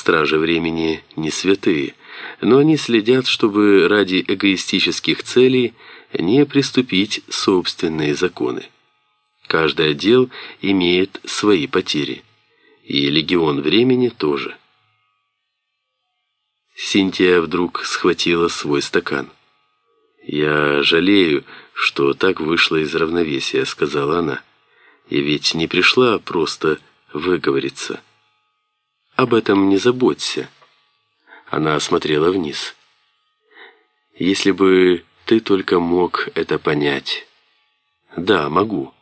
Стражи времени не святые, но они следят, чтобы ради эгоистических целей не приступить собственные законы. Каждый отдел имеет свои потери, и легион времени тоже. Синтия вдруг схватила свой стакан. «Я жалею, что так вышло из равновесия», — сказала она. «Я ведь не пришла просто выговориться». «Об этом не заботься». Она осмотрела вниз. «Если бы ты только мог это понять». «Да, могу».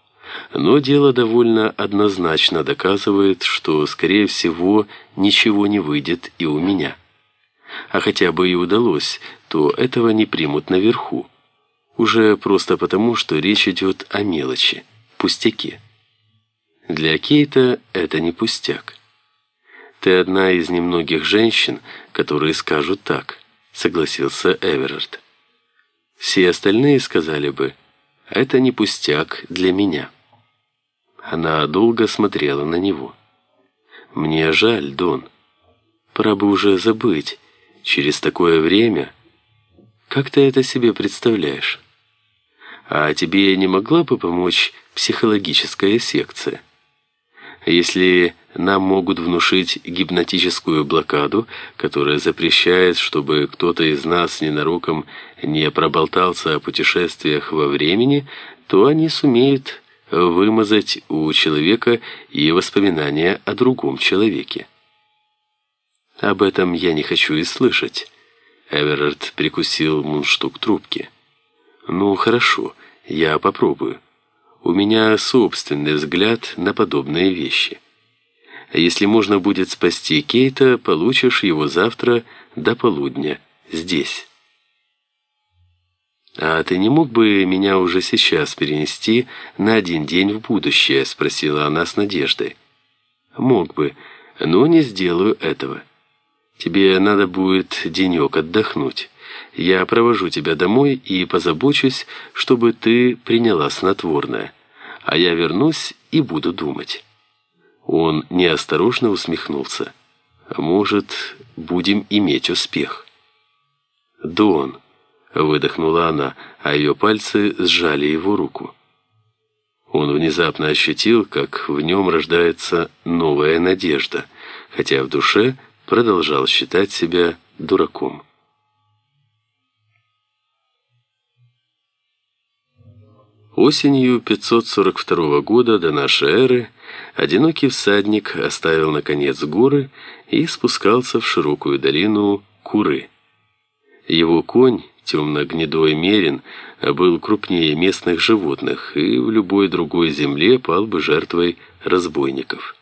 Но дело довольно однозначно доказывает, что, скорее всего, ничего не выйдет и у меня. А хотя бы и удалось, то этого не примут наверху. Уже просто потому, что речь идет о мелочи, пустяке. Для Кейта это не пустяк. Ты одна из немногих женщин, которые скажут так, согласился Эверард. Все остальные сказали бы, это не пустяк для меня. Она долго смотрела на него. «Мне жаль, Дон. Пора бы уже забыть. Через такое время... Как ты это себе представляешь? А тебе не могла бы помочь психологическая секция? Если нам могут внушить гипнотическую блокаду, которая запрещает, чтобы кто-то из нас ненароком не проболтался о путешествиях во времени, то они сумеют вымазать у человека и воспоминания о другом человеке. Об этом я не хочу и слышать. Эверард прикусил мундштук трубки. Ну, хорошо, я попробую. У меня собственный взгляд на подобные вещи. Если можно будет спасти Кейта, получишь его завтра до полудня здесь. «А ты не мог бы меня уже сейчас перенести на один день в будущее?» — спросила она с надеждой. «Мог бы, но не сделаю этого. Тебе надо будет денек отдохнуть. Я провожу тебя домой и позабочусь, чтобы ты приняла снотворное. А я вернусь и буду думать». Он неосторожно усмехнулся. «Может, будем иметь успех?» «Дон». Выдохнула она, а ее пальцы сжали его руку. Он внезапно ощутил, как в нем рождается новая надежда, хотя в душе продолжал считать себя дураком. Осенью 542 года до нашей эры одинокий всадник оставил наконец горы и спускался в широкую долину Куры. Его конь темно-гнедой мерин был крупнее местных животных и в любой другой земле пал бы жертвой разбойников.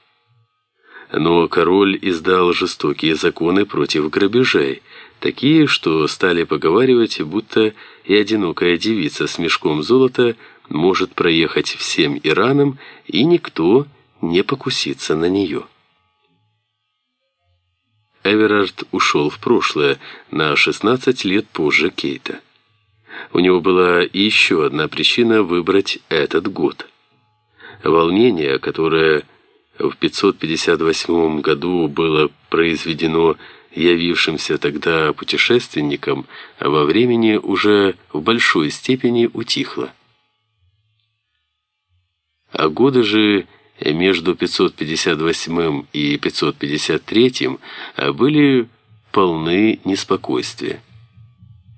Но король издал жестокие законы против грабежей, такие, что стали поговаривать, будто и одинокая девица с мешком золота может проехать всем Ираном, и никто не покусится на нее. Эверард ушел в прошлое на 16 лет позже Кейта. У него была еще одна причина выбрать этот год. Волнение, которое в 558 году было произведено явившимся тогда путешественником, во времени уже в большой степени утихло. А годы же между 558 и 553 были полны неспокойствия.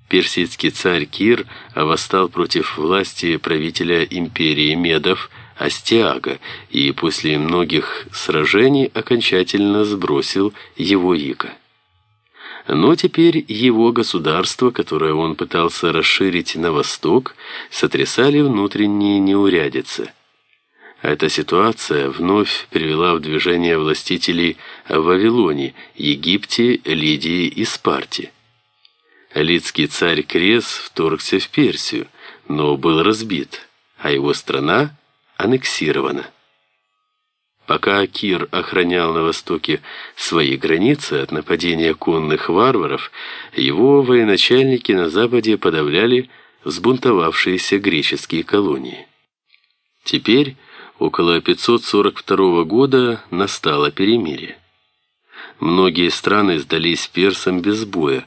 Персидский царь Кир восстал против власти правителя империи Медов Астиага и после многих сражений окончательно сбросил его иго. Но теперь его государство, которое он пытался расширить на восток, сотрясали внутренние неурядицы – эта ситуация вновь привела в движение властителей в Вавилоне, Египте, Лидии и Спарте. Лидский царь Крес вторгся в Персию, но был разбит, а его страна аннексирована. Пока Кир охранял на востоке свои границы от нападения конных варваров, его военачальники на западе подавляли взбунтовавшиеся греческие колонии. Теперь Около 542 года настало перемирие. Многие страны сдались персам без боя,